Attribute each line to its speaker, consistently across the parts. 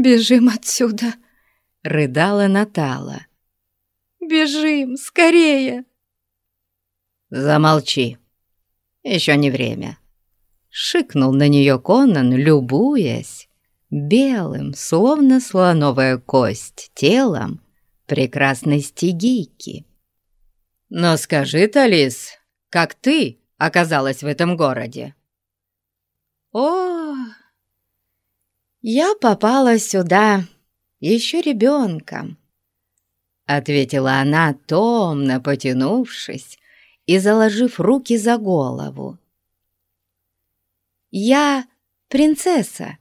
Speaker 1: «Бежим отсюда!»
Speaker 2: — рыдала Натала.
Speaker 1: «Бежим, скорее!»
Speaker 2: «Замолчи! Еще не время!» Шикнул на нее Конан, любуясь белым, словно слоновая кость, телом прекрасной стигийки. «Но скажи, Талис, как ты оказалась в этом городе?»
Speaker 1: «О, я попала сюда еще ребенком», — ответила она, томно потянувшись и заложив руки за голову. «Я принцесса,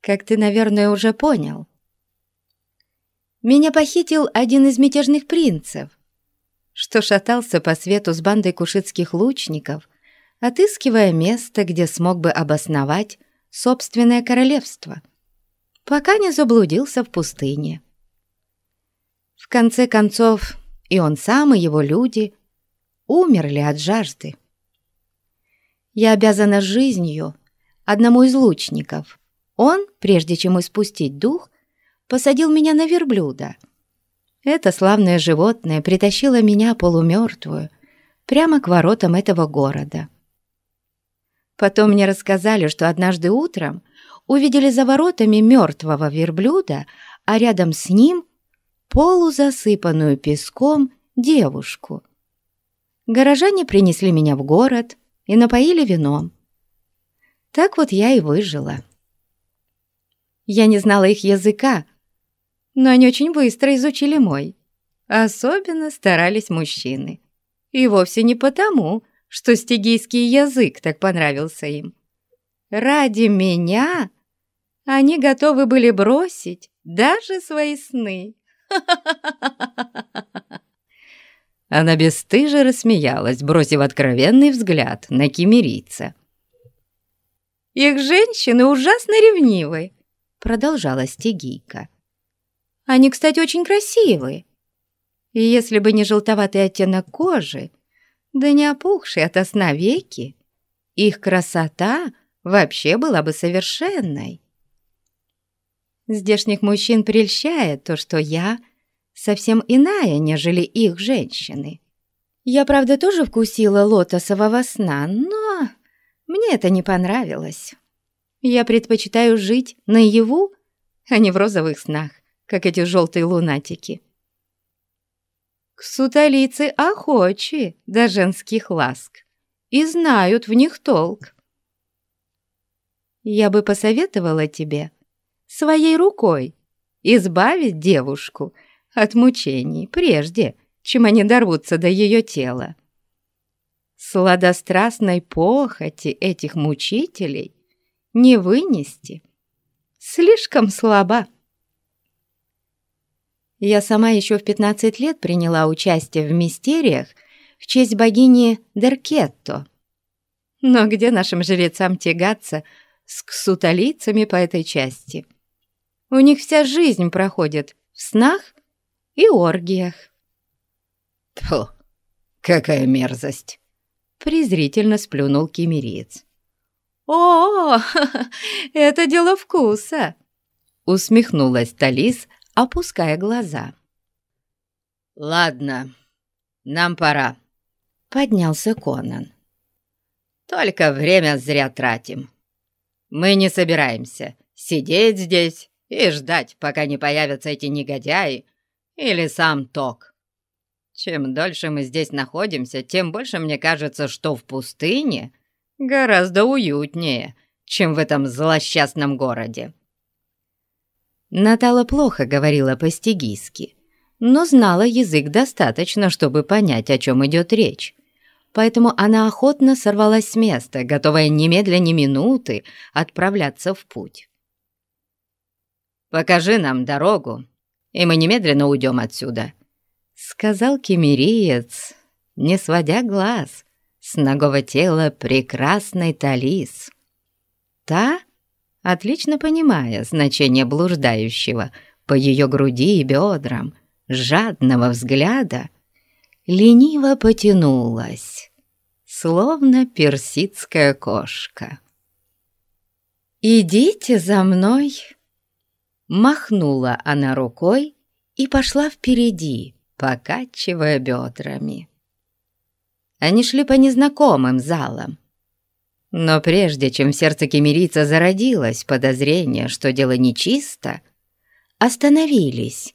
Speaker 1: как ты, наверное, уже понял. Меня похитил один из мятежных принцев, что шатался по свету с бандой кушитских лучников, отыскивая место, где смог бы обосновать собственное королевство, пока не заблудился в пустыне. В конце концов, и он сам, и его люди умерли от жажды. Я обязана жизнью одному из лучников. Он, прежде чем испустить дух, посадил меня на верблюда. Это славное животное притащило меня полумертвую прямо к воротам этого города. Потом мне рассказали, что однажды утром увидели за воротами мертвого верблюда, а рядом с ним полузасыпанную песком девушку. Горожане принесли меня в город и напоили вином. Так вот я и выжила. Я не знала их языка, но они очень быстро изучили мой. Особенно старались мужчины. И вовсе не потому, что стигийский язык так понравился им. Ради меня они готовы были бросить даже свои сны.
Speaker 2: Она бесстыже рассмеялась, бросив откровенный взгляд на кемерийца.
Speaker 1: «Их женщины ужасно ревнивы», — продолжала стигийка. Они, кстати, очень красивые. И если бы не желтоватый оттенок кожи, да не опухшие от сна веки, их красота вообще была бы совершенной. Здешних мужчин прельщает то, что я совсем иная, нежели их женщины. Я, правда, тоже вкусила лотосового сна, но мне это не понравилось. Я предпочитаю жить наяву, а не в розовых снах как эти желтые лунатики. К сутолицы охочи до женских ласк и знают в них толк. Я бы посоветовала тебе своей рукой избавить девушку от мучений прежде, чем они дорвутся до ее тела. Сладострастной похоти этих мучителей не вынести. Слишком слаба. Я сама еще в 15 лет приняла участие в мистериях в честь богини Деркетто. Но где нашим жрецам тягаться с ксутолицами по этой части? У них вся жизнь проходит в снах и оргиях.
Speaker 2: Фу, какая мерзость! Презрительно сплюнул кемериец.
Speaker 1: «О, это дело вкуса!»
Speaker 2: Усмехнулась Талис, опуская глаза. «Ладно, нам пора», — поднялся Конан. «Только время зря тратим. Мы не собираемся сидеть здесь и ждать, пока не появятся эти негодяи или сам Ток. Чем дольше мы здесь находимся, тем больше мне кажется, что в пустыне гораздо уютнее, чем в этом злосчастном городе. Натала плохо говорила по-стигийски, но знала язык достаточно, чтобы понять, о чем идет речь. Поэтому она охотно сорвалась с места, готовая немедля ни минуты отправляться в путь. «Покажи нам дорогу, и мы немедленно уйдем отсюда», — сказал кемериец, не сводя глаз с ногого тела прекрасной Талис. Та отлично понимая значение блуждающего по ее груди и бедрам, жадного взгляда, лениво потянулась, словно персидская кошка. «Идите за мной!»
Speaker 1: Махнула она рукой и пошла впереди, покачивая бедрами. Они шли по незнакомым залам. Но прежде чем в сердце кемерийца зародилось подозрение, что дело нечисто, остановились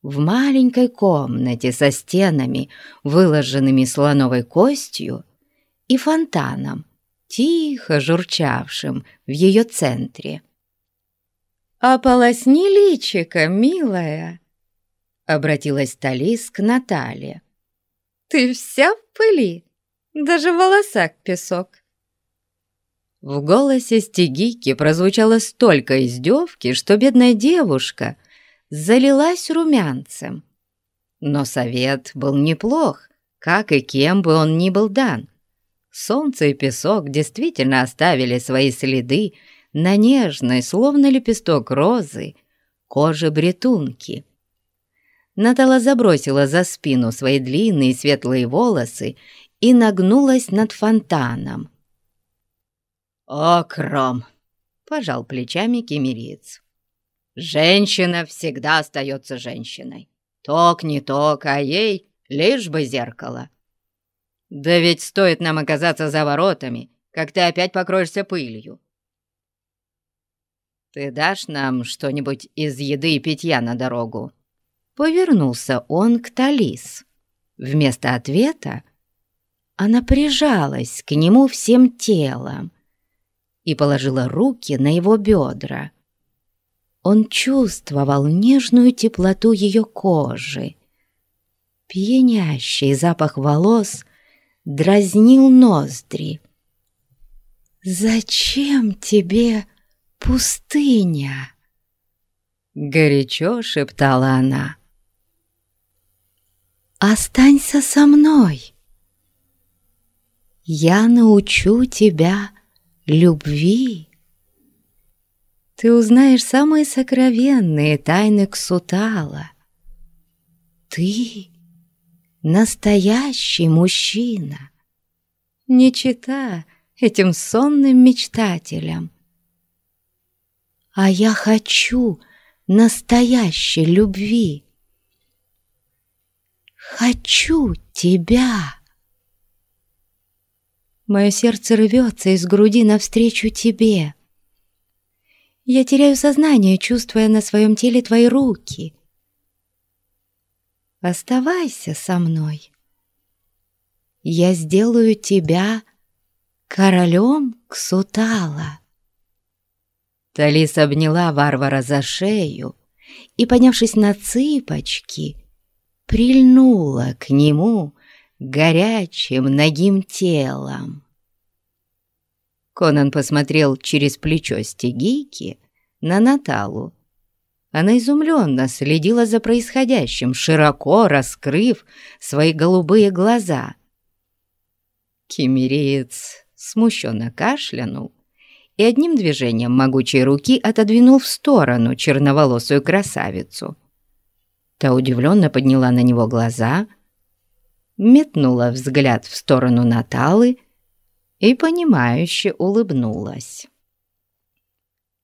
Speaker 1: в маленькой комнате со стенами, выложенными слоновой костью, и фонтаном, тихо журчавшим в ее центре. «Ополосни личико, милая!» — обратилась Талис к Наталье. «Ты вся в пыли, даже в волосах песок». В голосе Стегики прозвучало столько издевки, что бедная девушка залилась румянцем. Но совет был неплох, как и кем бы он ни был дан. Солнце и песок действительно оставили свои следы на нежной, словно лепесток розы, коже бретунки. Натала забросила за спину свои длинные светлые волосы и нагнулась над фонтаном.
Speaker 2: «О, Кром!» — пожал плечами кемериец. «Женщина всегда остается женщиной. Ток не ток, а ей лишь бы зеркало. Да ведь стоит нам оказаться за воротами, как ты опять покроешься пылью. «Ты дашь нам что-нибудь из еды и питья на дорогу?»
Speaker 1: Повернулся он к Талис. Вместо ответа она прижалась к нему всем телом и положила руки на его бедра. Он чувствовал нежную теплоту ее кожи. Пьянящий запах волос дразнил ноздри. «Зачем тебе пустыня?» Горячо шептала она. «Останься со мной. Я научу тебя любви. Ты узнаешь самые сокровенные тайны Ксутала. Ты настоящий мужчина, не чита этим сонным мечтателям. А я хочу настоящей любви. Хочу тебя. Мое сердце рвется из груди навстречу тебе. Я теряю сознание, чувствуя на своем теле твои руки. Оставайся со мной. Я сделаю тебя королем Ксутала. Талис обняла варвара за шею и, поднявшись на цыпочки, прильнула к нему горячим ногим телом. Конан посмотрел через плечо стегийки на Наталу. Она изумленно следила за происходящим, широко раскрыв свои голубые глаза. Кемериец смущенно кашлянул и одним движением могучей руки отодвинул в сторону черноволосую красавицу. Та удивленно подняла на него глаза, метнула взгляд в сторону Наталы и, понимающе улыбнулась.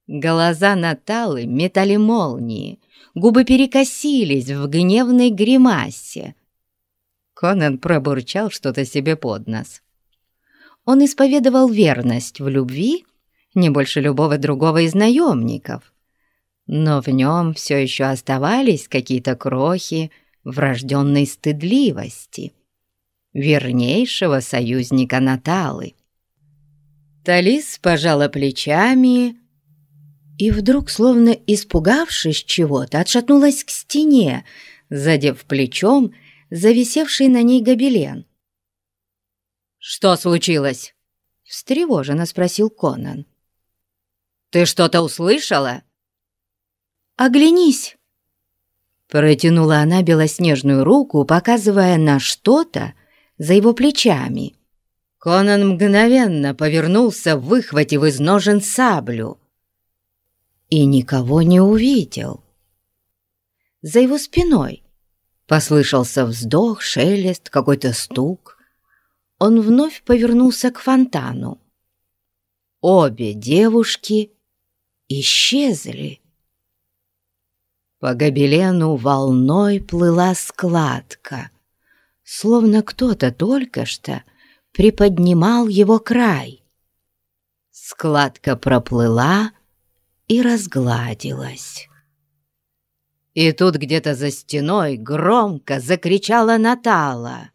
Speaker 1: Глаза Наталы метали молнии, губы перекосились в гневной гримасе. Конан пробурчал что-то себе под нос. Он исповедовал верность в любви не больше любого другого из наемников. Но в нем все еще оставались какие-то крохи врожденной стыдливости, вернейшего союзника Наталы. Талис пожала плечами и вдруг, словно испугавшись чего-то, отшатнулась к стене, задев плечом зависевший на ней гобелен.
Speaker 2: «Что случилось?» — встревоженно спросил Конан. Ты что-то услышала?»
Speaker 1: «Оглянись!» Протянула она белоснежную руку, показывая на что-то за его плечами. Конан мгновенно повернулся, выхватив из ножен саблю. И никого не увидел. За его спиной послышался вздох, шелест, какой-то стук. Он вновь повернулся к фонтану. Обе девушки исчезли. По гобелену волной плыла складка, словно кто-то только что приподнимал его край. Складка проплыла и разгладилась. И тут где-то за стеной громко закричала Натала.